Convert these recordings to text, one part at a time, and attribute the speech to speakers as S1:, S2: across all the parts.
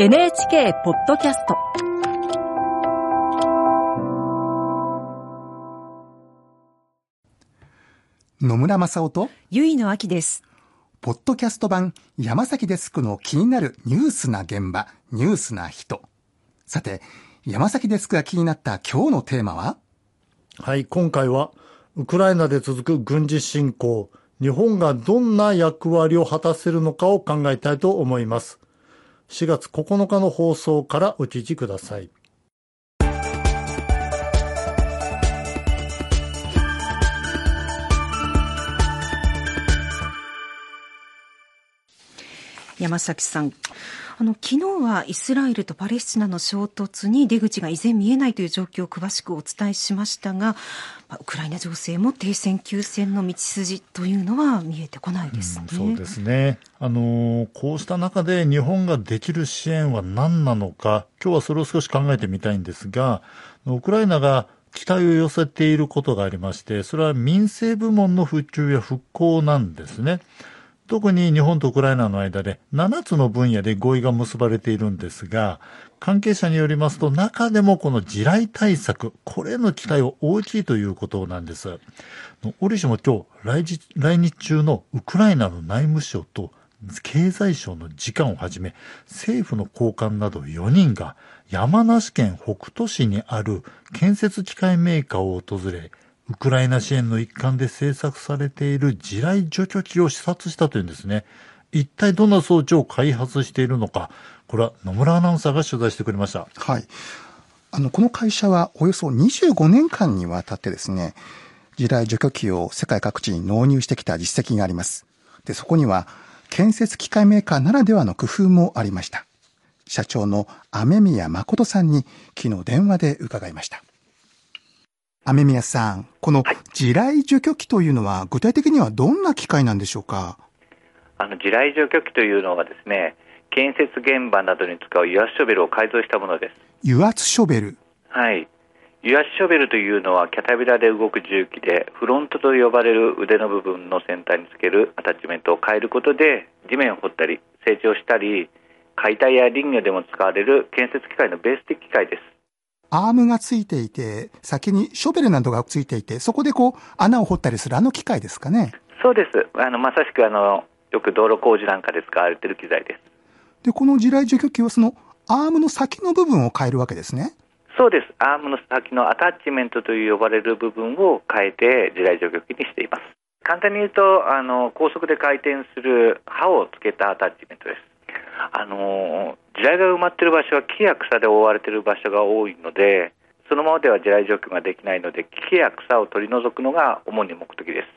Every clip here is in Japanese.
S1: NHK ポッドキャスト
S2: 野村正夫と
S3: ゆいのあきです。
S2: ポッドキャスト版山崎デスクの気になるニュースな現場ニュースな人さて山崎デスクが気になった今日のテーマは？
S4: はい、今回は、ウクライナで続く軍事侵攻、日本がどんな役割を果たせるのかを考えたいと思います。4月9日の放送からお聞きください。
S3: 山崎さん。あの、昨日はイスラエルとパレスチナの衝突に出口が依然見えないという状況を詳しくお伝えしましたが、ウクライナ情勢も停戦休戦の道筋というのは見えてこないですね。
S4: うん、そうですね。あの、こうした中で日本ができる支援は何なのか、今日はそれを少し考えてみたいんですが、ウクライナが期待を寄せていることがありまして、それは民生部門の復旧や復興なんですね。特に日本とウクライナの間で7つの分野で合意が結ばれているんですが、関係者によりますと中でもこの地雷対策、これの期待は大きいということなんです。折しも今日来日中のウクライナの内務省と経済省の次官をはじめ政府の高官など4人が山梨県北杜市にある建設機械メーカーを訪れ、ウクライナ支援の一環で製作されている地雷除去機を視察したというんですね。一体どんな装置を開発しているのか、これは野村アナウンサーが取材してくれました。
S2: はい。あの、この会社はおよそ25年間にわたってですね、地雷除去機を世界各地に納入してきた実績があります。で、そこには建設機械メーカーならではの工夫もありました。社長の雨宮誠さんに昨日電話で伺いました。雨宮さん、この地雷除去機というのは、具体的にはどんな機械なんでしょうか？
S5: あの地雷除去機というのはですね、建設現場などに使う油圧ショベルを改造したものです。
S2: 油圧ショベル
S5: はい。油圧ショベルというのはキャタピラで動く重機で、フロントと呼ばれる腕の部分の先端につけるアタッチメントを変えることで、地面を掘ったり、成長したり、解体や林業でも使われる建設機械のベース的機械です。
S2: アームがついていて、先にショベルなどがついていて、そこでこう、穴を掘ったりするあの機械ですかね。
S5: そうです。あの、まさしくあの、よく道路工事なんかで使われている機材です。
S2: で、この地雷除去機はそのアームの先の部分を変えるわけですね。
S5: そうです。アームの先のアタッチメントという呼ばれる部分を変えて地雷除去機にしています。簡単に言うと、あの、高速で回転する刃をつけたアタッチメントです。あの地雷が埋まっている場所は木や草で覆われている場所が多いので、そのままでは地雷除去ができないので、木や草を取り除くのが主に目的です。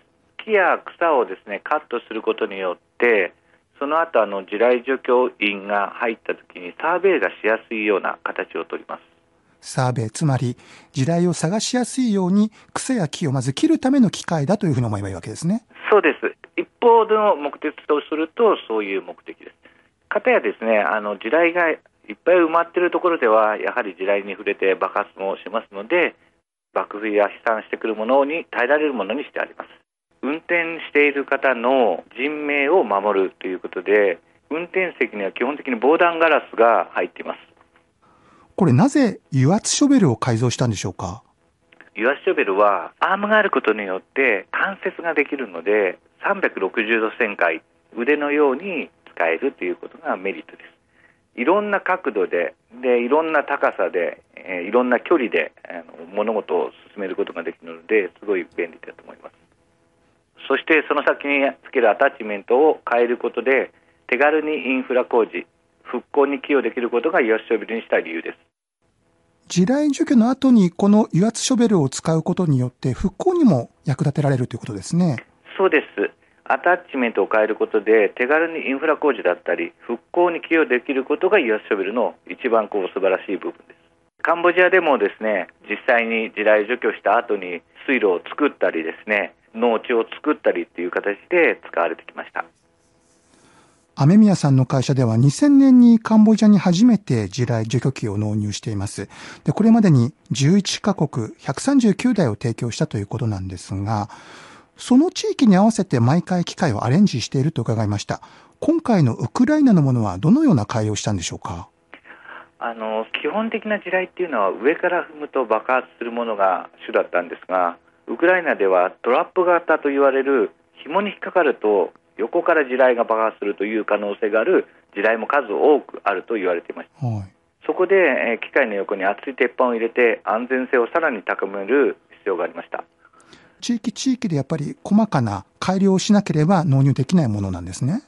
S5: 木や草をですねカットすることによって、その後あの地雷除去員が入った時にサーベイがしやすいような形をとります。
S2: サーベイ、つまり地雷を探しやすいように草や木をまず切るための機械だというふうに思えばいいわけですね。
S5: そうです。一方の目的とするとそういう目的。かたやですね、あの地雷がいっぱい埋まっているところでは、やはり地雷に触れて爆発もしますので、爆風や飛散してくるものに耐えられるものにしてあります。運転している方の人命を守るということで、運転席には基本的に防弾ガラスが入っています。
S2: これなぜ油圧ショベルを改造したんでしょうか？
S5: 油圧ショベルはアームがあることによって関節ができるので、360度旋回、腕のように使えるということがメリットです。いろんな角度で、でいろんな高さで、えー、いろんな距離であの物事を進めることができるので、すごい便利だと思います。そしてその先につけるアタッチメントを変えることで、手軽にインフラ工事、復興に寄与できることが油圧ショベルにした理由です。
S2: 地雷除去の後にこの油圧ショベルを使うことによって復興にも役立てられるということですね。
S5: そうです。アタッチメントを変えることで手軽にインフラ工事だったり復興に寄与できることが油圧ショベルの一番こう素晴らしい部分です。カンボジアでもですね実際に地雷除去した後に水路を作ったりですね農地を作ったりっていう形で使われてきました。
S2: 雨宮さんの会社では2000年にカンボジアに初めて地雷除去機を納入しています。で、これまでに11カ国139台を提供したということなんですが、その地域に合わせて毎回機械をアレンジしていると伺いました。今回のウクライナのものはどのような改良をしたんでしょうか？
S5: あの基本的な地雷っていうのは上から踏むと爆発するものが主だったんですがウクライナではトラップ型と言われる紐に引っかかると横から地雷が爆発するという可能性がある地雷も数多くあると言われていました、はい、そこで、えー、機械の横に厚い鉄板を入れて安全性をさらに高める必要がありました
S2: 地域地域でやっぱり細かな改良をしなければ納入できないものなんですね。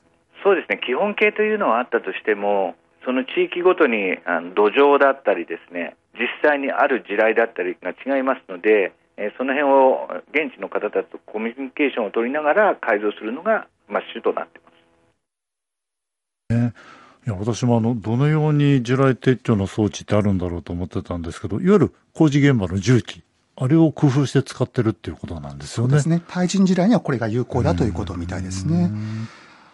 S5: そうですね。基本形というのはあったとしてもその地域ごとにあの土壌だったりですね実際にある地雷だったりが違いますので、えー、その辺を現地の方たちとコミュニケーションを取りながら改造するのが、まあ、主となっています。
S4: ね。いや私もあのどのように地雷撤去の装置ってあるんだろうと思ってたんですけどいわゆる工事現場の重機あれを工夫して使ってるっていうことなんですよね。
S2: そうですね。対人地雷にはこれが有効だということみたいですね。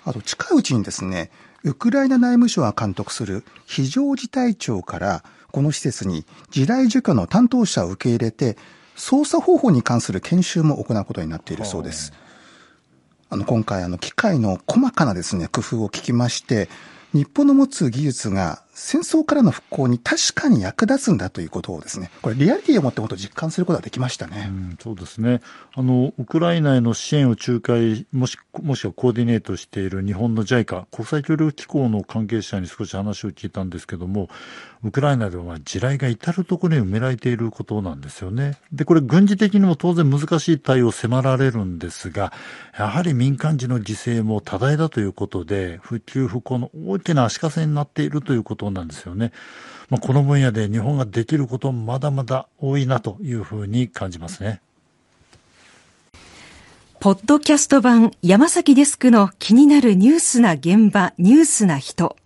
S2: あと近いうちにですね、ウクライナ内務省が監督する非常事態庁からこの施設に地雷除去の担当者を受け入れて操作方法に関する研修も行うことになっているそうです。あの今回あの機械の細かなですね工夫を聞きまして日本の持つ技術が戦争からの復興に確かに役立つんだということをですね、これリアリティを持ってもっと実感することができましたね。
S4: うん、そうですね。あの、ウクライナへの支援を仲介、もし、もしくはコーディネートしている日本の JICA、国際協力機構の関係者に少し話を聞いたんですけども、ウクライナでは地雷が至るところに埋められていることなんですよね。で、これ軍事的にも当然難しい対応を迫られるんですが、やはり民間人の犠牲も多大だということで、復旧復興の大きな足かせになっているということなんですよね。まあ、この分野で日本ができることまだまだ多いなというふうに感じますね。
S3: ポッドキャスト版山崎デスクの気になるニュースな現場、ニュースな人。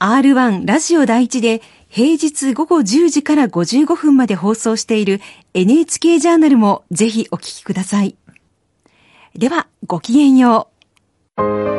S3: R1 ラジオ第一で平日午後10時から55分まで放送している NHK ジャーナルもぜひお聞きください。では、ごきげんよう。